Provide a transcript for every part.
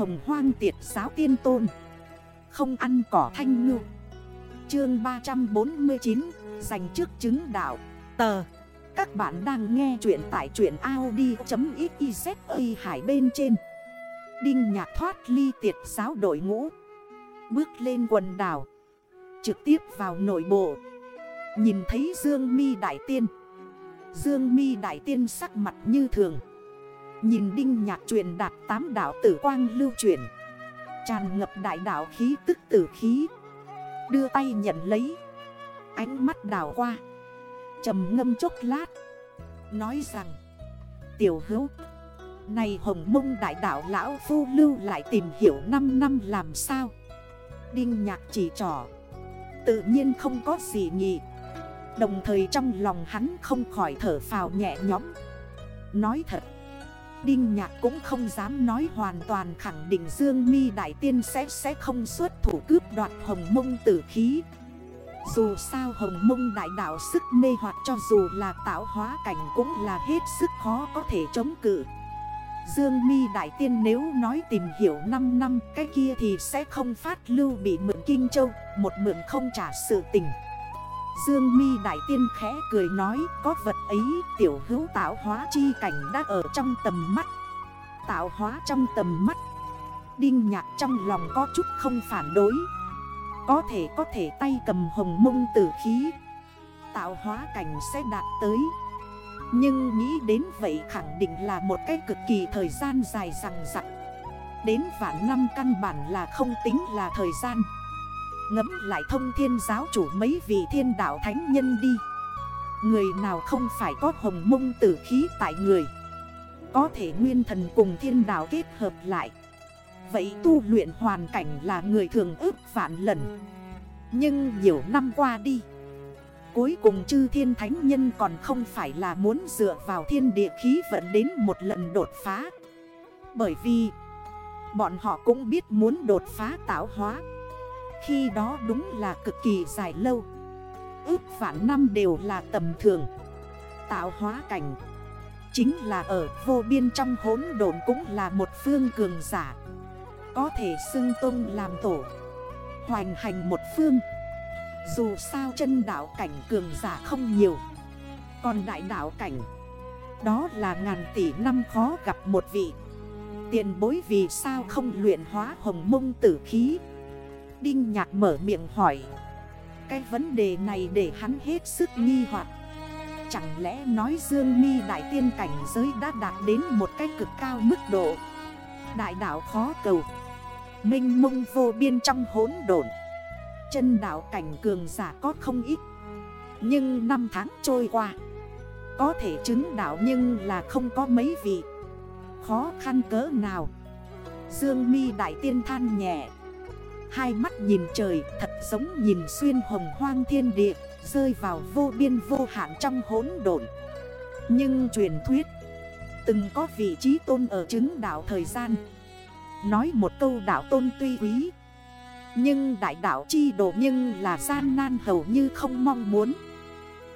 hồng hoang tiệt giáo tiên tôn. Không ăn cỏ thanh ngư. Chương 349 Dành trước chứng đạo. Tờ. Các bạn đang nghe chuyện tại truyện Audi.xyz hải bên trên. Đinh nhạc thoát ly tiệt giáo đội ngũ. Bước lên quần đảo. Trực tiếp vào nội bộ. Nhìn thấy Dương mi Đại Tiên. Dương mi Đại Tiên sắc mặt như thường. Nhìn đinh nhạc truyền đạt tám đảo tử quang lưu truyền. Tràn ngập đại đảo khí tức tử khí. Đưa tay nhận lấy. Ánh mắt đảo qua. Trầm ngâm chốc lát. Nói rằng, Tiểu hữu, Này hồng mông đại đảo lão phu lưu lại tìm hiểu 5 năm làm sao? Đinh nhạc chỉ trỏ. Tự nhiên không có gì nhị Đồng thời trong lòng hắn không khỏi thở phào nhẹ nhõm. Nói thật Đinh Nhạc cũng không dám nói hoàn toàn khẳng định Dương mi Đại Tiên sẽ sẽ không xuất thủ cướp đoạt hồng mông tử khí. Dù sao hồng mông đại đảo sức mê hoặc cho dù là tạo hóa cảnh cũng là hết sức khó có thể chống cự. Dương mi Đại Tiên nếu nói tìm hiểu 5 năm, cái kia thì sẽ không phát lưu bị mượn Kinh Châu, Một mượn không trả sự tình. Dương mi Đại Tiên khẽ cười nói, Có vật ấy, tiểu hữu tạo hóa chi cảnh đã ở trong tầm mắt. Tạo hóa trong tầm mắt. Đinh nhạc trong lòng có chút không phản đối. Có thể có thể tay cầm hồng mông tử khí. Tạo hóa cảnh sẽ đạt tới. Nhưng nghĩ đến vậy khẳng định là một cái cực kỳ thời gian dài rằng rặng Đến vạn năm căn bản là không tính là thời gian. Ngấm lại thông thiên giáo chủ mấy vị thiên đạo thánh nhân đi. Người nào không phải có hồng mông tử khí tại người, Có thể nguyên thần cùng thiên đạo kết hợp lại. Vậy tu luyện hoàn cảnh là người thường ước vạn lần. Nhưng nhiều năm qua đi, Cuối cùng chư thiên thánh nhân còn không phải là muốn dựa vào thiên địa khí vẫn đến một lần đột phá. Bởi vì, bọn họ cũng biết muốn đột phá tạo hóa khi đó đúng là cực kỳ dài lâu. Ước vạn năm đều là tầm thường. Tạo hóa cảnh Chính là ở vô biên trong hốn độn cũng là một phương cường giả. Có thể xưng tôn làm tổ, Hoành hành một phương. Dù sao chân đảo cảnh cường giả không nhiều. Còn đại đảo cảnh, Đó là ngàn tỷ năm khó gặp một vị. Tiền bối vì sao không luyện hóa hồng mông tử khí? Đinh nhạc mở miệng hỏi. Cái vấn đề này để hắn hết sức nghi hoặc. Chẳng lẽ nói Dương mi đại tiên cảnh giới đã đạt đến một cái cực cao mức độ? Đại đảo khó cầu. Minh mông vô biên trong hốn đồn Chân đảo cảnh cường giả có không ít. Nhưng năm tháng trôi qua. Có thể chứng đảo nhưng là không có mấy vị. Khó khăn cỡ nào. Dương mi đại tiên than nhẹ. Hai mắt nhìn trời, thật giống nhìn xuyên hồng hoang thiên địa, Rơi vào vô biên vô hạn trong hốn độn. Nhưng truyền thuyết, Từng có vị trí tôn ở chứng đạo thời gian. Nói một câu đạo tôn tuy quý, Nhưng đại đạo chi độ nhưng là gian nan hầu như không mong muốn.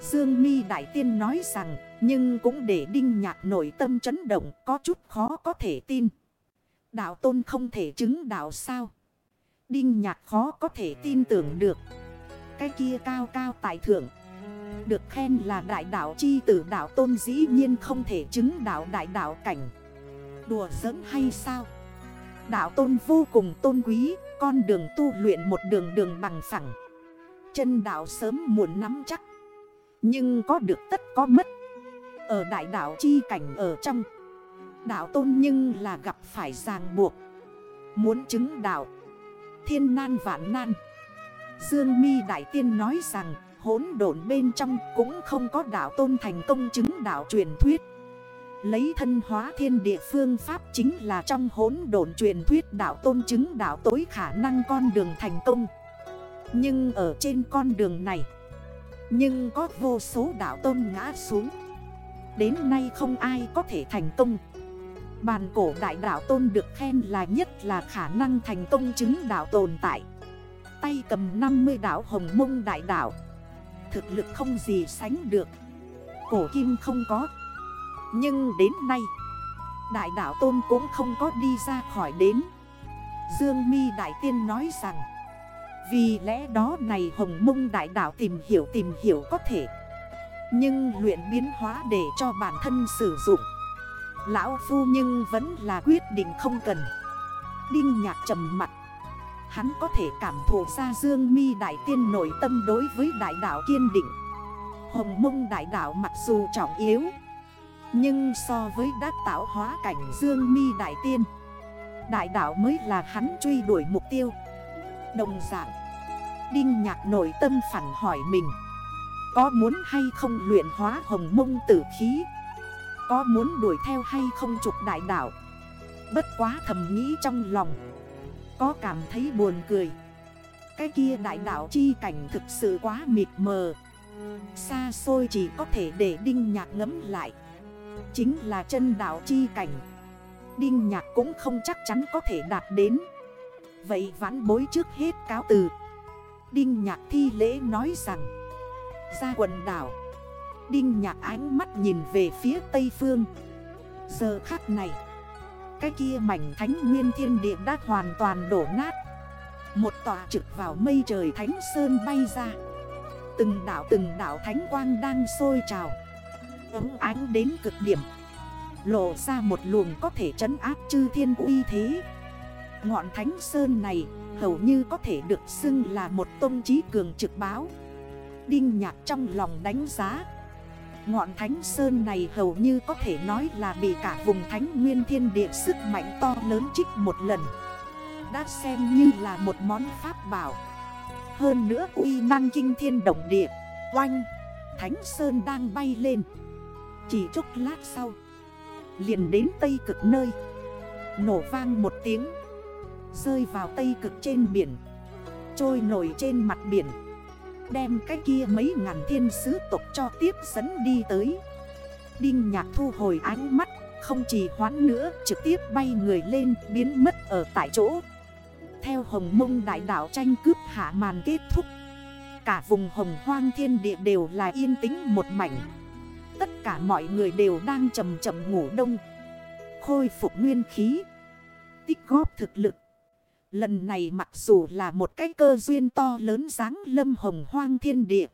Dương mi Đại Tiên nói rằng, Nhưng cũng để đinh nhạc nội tâm chấn động, Có chút khó có thể tin. Đạo tôn không thể chứng đạo sao? Đinh nhạc khó có thể tin tưởng được. Cái kia cao cao tại thượng. Được khen là đại đạo chi tử, đạo tôn dĩ nhiên không thể chứng đạo đại đạo cảnh. Đùa giỡn hay sao? Đạo tôn vô cùng tôn quý, Con đường tu luyện một đường đường bằng phẳng. Chân đạo sớm muộn nắm chắc. Nhưng có được tất có mất. Ở đại đạo chi cảnh ở trong. Đạo tôn nhưng là gặp phải ràng buộc. Muốn chứng đạo thiên nan vạn nan. Dương mi Đại Tiên nói rằng, hỗn độn bên trong cũng không có đạo tôn thành công chứng đạo truyền thuyết. Lấy thân hóa thiên địa phương pháp chính là trong hỗn độn truyền thuyết đạo tôn chứng đạo tối khả năng con đường thành công. Nhưng ở trên con đường này, Nhưng có vô số đạo tôn ngã xuống. Đến nay không ai có thể thành công. Bàn cổ đại đạo tôn được khen là nhất là khả năng thành công chứng đạo tồn tại. Tay cầm 50 đảo hồng mông đại đảo Thực lực không gì sánh được. Cổ kim không có. Nhưng đến nay, Đại đảo tôn cũng không có đi ra khỏi đến. Dương mi Đại Tiên nói rằng, Vì lẽ đó này Hồng Mông Đại Đạo tìm hiểu tìm hiểu có thể. Nhưng luyện biến hóa để cho bản thân sử dụng. Lão Phu nhưng vẫn là quyết định không cần. Đinh nhạc trầm mặt. Hắn có thể cảm thụ ra Dương mi Đại Tiên nội tâm đối với đại đạo kiên định. Hồng mông đại đạo mặc dù trọng yếu, Nhưng so với đắc tạo hóa cảnh Dương mi Đại Tiên, Đại đạo mới là hắn truy đuổi mục tiêu. Đồng dạng, Đinh nhạc nội tâm phản hỏi mình, Có muốn hay không luyện hóa hồng mông tử khí? Có muốn đuổi theo hay không trục đại đạo. Bất quá thầm nghĩ trong lòng, Có cảm thấy buồn cười. Cái kia đại đạo chi cảnh thực sự quá mịt mờ. Xa xôi chỉ có thể để đinh nhạc ngấm lại. Chính là chân đạo chi cảnh. Đinh nhạc cũng không chắc chắn có thể đạt đến. Vậy vãn bối trước hết cáo từ. Đinh nhạc thi lễ nói rằng, Ra quần đảo Đinh nhạc ánh mắt nhìn về phía tây phương. Giờ khắc này, Cái kia mảnh thánh nguyên thiên địa đã hoàn toàn đổ nát. Một tòa trực vào mây trời thánh sơn bay ra. Từng đảo từng đảo thánh quang đang sôi trào. Ấm ánh đến cực điểm. Lộ ra một luồng có thể trấn áp chư thiên uy thế. Ngọn thánh sơn này hầu như có thể được xưng là một tôn trí cường trực báo. Đinh nhạc trong lòng đánh giá. Ngọn thánh sơn này hầu như có thể nói là bị cả vùng thánh nguyên thiên địa sức mạnh to lớn trích một lần. Đã xem như là một món pháp bảo. Hơn nữa uy năng kinh thiên động địa. Oanh, Thánh sơn đang bay lên. Chỉ chút lát sau, Liền đến tây cực nơi. Nổ vang một tiếng, Rơi vào tây cực trên biển, Trôi nổi trên mặt biển. Đem cái kia mấy ngàn thiên sứ tộc cho tiếp dẫn đi tới. Đinh nhạc thu hồi ánh mắt, Không chỉ hoán nữa, trực tiếp bay người lên, biến mất ở tại chỗ. Theo hồng mông đại đảo tranh cướp hạ màn kết thúc, Cả vùng hồng hoang thiên địa đều là yên tĩnh một mảnh. Tất cả mọi người đều đang chầm chậm ngủ đông, Khôi phục nguyên khí, Tích góp thực lực. Lần này mặc dù là một cái cơ duyên to lớn dáng lâm hồng hoang thiên địa,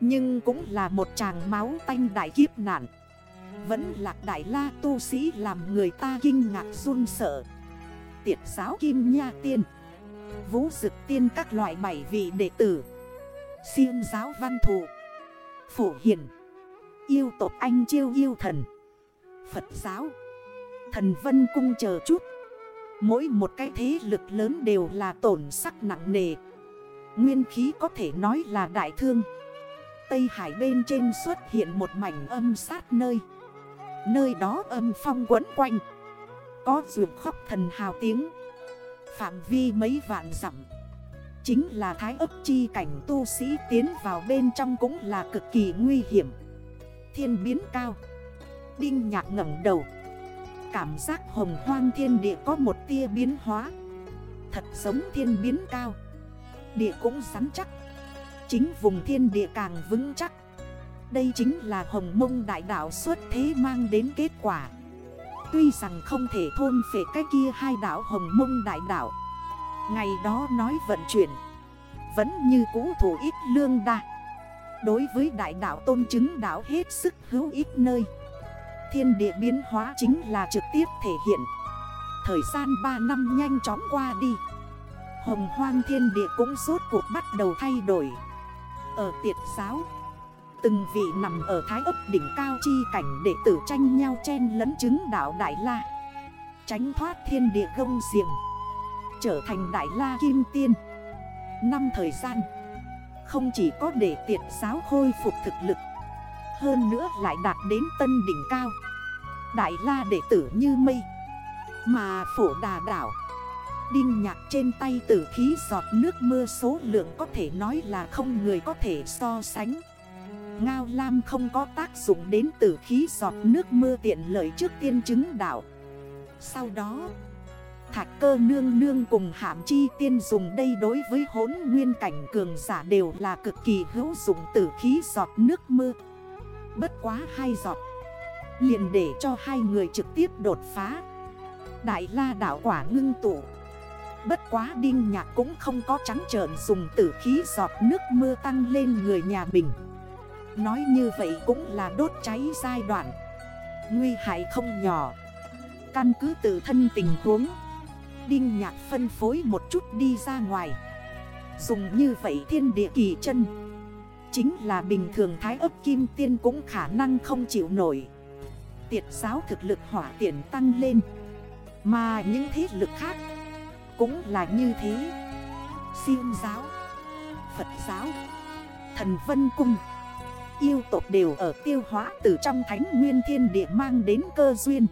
Nhưng cũng là một chàng máu tanh đại kiếp nạn. Vẫn lạc đại la tu sĩ làm người ta kinh ngạc run sợ. Tiệt giáo kim nha tiên, Vũ dực tiên các loại bảy vị đệ tử, Xuyên giáo văn thụ, Phổ hiền, Yêu tộc anh chiêu yêu thần, Phật giáo, Thần vân cung chờ chút. Mỗi một cái thế lực lớn đều là tổn sắc nặng nề. Nguyên khí có thể nói là đại thương. Tây Hải bên trên xuất hiện một mảnh âm sát nơi. Nơi đó âm phong quấn quanh. Có ruột khóc thần hào tiếng. Phạm vi mấy vạn dặm. Chính là thái ấp chi cảnh tu sĩ tiến vào bên trong cũng là cực kỳ nguy hiểm. Thiên biến cao. Đinh nhạc ngẩn đầu. Cảm giác hồng hoang thiên địa có một tia biến hóa. Thật giống thiên biến cao. Địa cũng rắn chắc. Chính vùng thiên địa càng vững chắc. Đây chính là hồng mông đại đảo xuất thế mang đến kết quả. Tuy rằng không thể thôn phệ cái kia hai đảo hồng mông đại đảo Ngày đó nói vận chuyển. Vẫn như cũ thủ ít lương đa. Đối với đại đảo tôn chứng đảo hết sức hữu ít nơi. Thiên địa biến hóa chính là trực tiếp thể hiện. Thời gian 3 năm nhanh chóng qua đi. Hồng hoang thiên địa cũng suốt cuộc bắt đầu thay đổi. Ở tiệt giáo, Từng vị nằm ở thái ấp đỉnh cao chi cảnh đệ tử tranh nhau chen lấn chứng đảo Đại La. Tránh thoát thiên địa gông diệm Trở thành Đại La Kim Tiên. Năm thời gian, Không chỉ có để tiệt giáo khôi phục thực lực hơn nữa lại đạt đến tân đỉnh cao. Đại la đệ tử như mây. Mà phổ đà đảo Đinh nhạc trên tay tử khí giọt nước mưa số lượng có thể nói là không người có thể so sánh. Ngao Lam không có tác dụng đến tử khí giọt nước mưa tiện lợi trước tiên chứng đảo Sau đó, Thạch cơ nương nương cùng hạm chi tiên dùng đây đối với hốn nguyên cảnh cường giả đều là cực kỳ hữu dụng tử khí giọt nước mưa. Bất quá hai giọt. Liền để cho hai người trực tiếp đột phá. Đại la đảo quả ngưng tụ. Bất quá đinh nhạc cũng không có trắng trợn dùng tử khí giọt nước mưa tăng lên người nhà mình. Nói như vậy cũng là đốt cháy giai đoạn. Nguy hại không nhỏ. Căn cứ tự thân tình huống, Đinh nhạc phân phối một chút đi ra ngoài. Dùng như vậy thiên địa kỳ chân. Chính là bình thường thái ấp kim tiên cũng khả năng không chịu nổi. Tiệt giáo thực lực hỏa tiện tăng lên. Mà những thế lực khác Cũng là như thế. Siêu giáo, Phật giáo, Thần Vân Cung, Yêu tộc đều ở tiêu hóa từ trong thánh nguyên thiên địa mang đến cơ duyên.